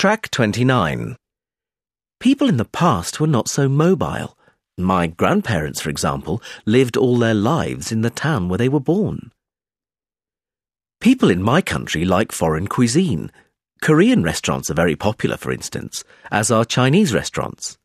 Track 29. People in the past were not so mobile. My grandparents, for example, lived all their lives in the town where they were born. People in my country like foreign cuisine. Korean restaurants are very popular, for instance, as are Chinese restaurants.